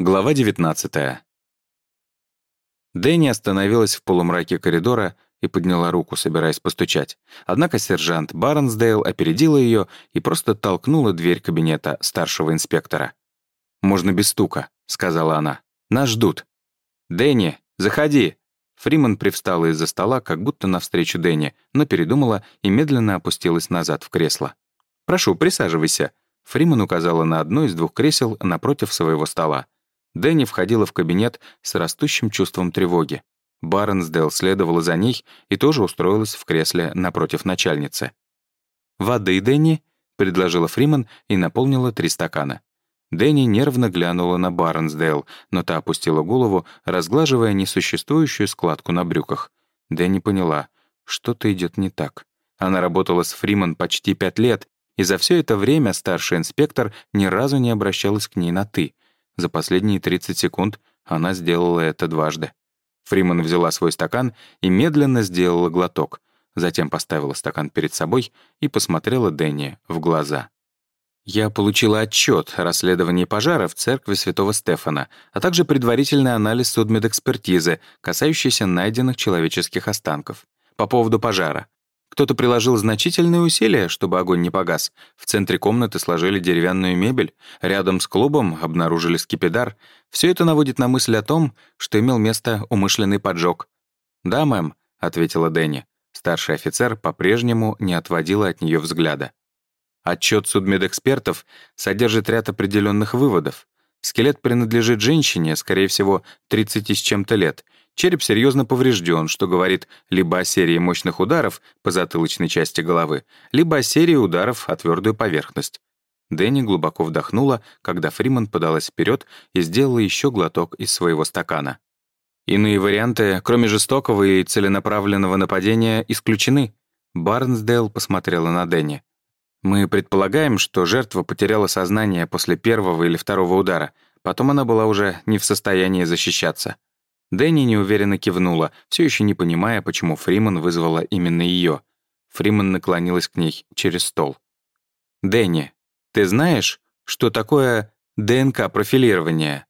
Глава 19. Дэнни остановилась в полумраке коридора и подняла руку, собираясь постучать. Однако сержант Барнсдейл опередила ее и просто толкнула дверь кабинета старшего инспектора. «Можно без стука», — сказала она. «Нас ждут». «Дэнни, заходи!» Фриман привстала из-за стола, как будто навстречу Дэнни, но передумала и медленно опустилась назад в кресло. «Прошу, присаживайся». Фриман указала на одно из двух кресел напротив своего стола. Дэнни входила в кабинет с растущим чувством тревоги. Барнсдейл следовала за ней и тоже устроилась в кресле напротив начальницы. «Воды, Дэнни?» — предложила Фриман и наполнила три стакана. Дэнни нервно глянула на Барнсдейл, но та опустила голову, разглаживая несуществующую складку на брюках. Дэнни поняла, что-то идет не так. Она работала с Фриман почти пять лет, и за все это время старший инспектор ни разу не обращалась к ней на «ты», за последние 30 секунд она сделала это дважды. Фриман взяла свой стакан и медленно сделала глоток, затем поставила стакан перед собой и посмотрела Дэнни в глаза. «Я получила отчет о расследовании пожара в церкви святого Стефана, а также предварительный анализ судмедэкспертизы, касающийся найденных человеческих останков. По поводу пожара. Кто-то приложил значительные усилия, чтобы огонь не погас. В центре комнаты сложили деревянную мебель, рядом с клубом обнаружили скипидар. Все это наводит на мысль о том, что имел место умышленный поджог. «Да, мэм», — ответила Дэнни. Старший офицер по-прежнему не отводила от нее взгляда. Отчет судмедэкспертов содержит ряд определенных выводов. Скелет принадлежит женщине, скорее всего, 30 с чем-то лет — Череп серьезно поврежден, что говорит либо о серии мощных ударов по затылочной части головы, либо о серии ударов о твердую поверхность. Дэнни глубоко вдохнула, когда Фриман подалась вперед и сделала еще глоток из своего стакана. Иные варианты, кроме жестокого и целенаправленного нападения, исключены. Барнсдейл посмотрела на Дэнни. «Мы предполагаем, что жертва потеряла сознание после первого или второго удара. Потом она была уже не в состоянии защищаться. Дэнни неуверенно кивнула, все еще не понимая, почему Фриман вызвала именно ее. Фриман наклонилась к ней через стол. «Дэнни, ты знаешь, что такое ДНК-профилирование?»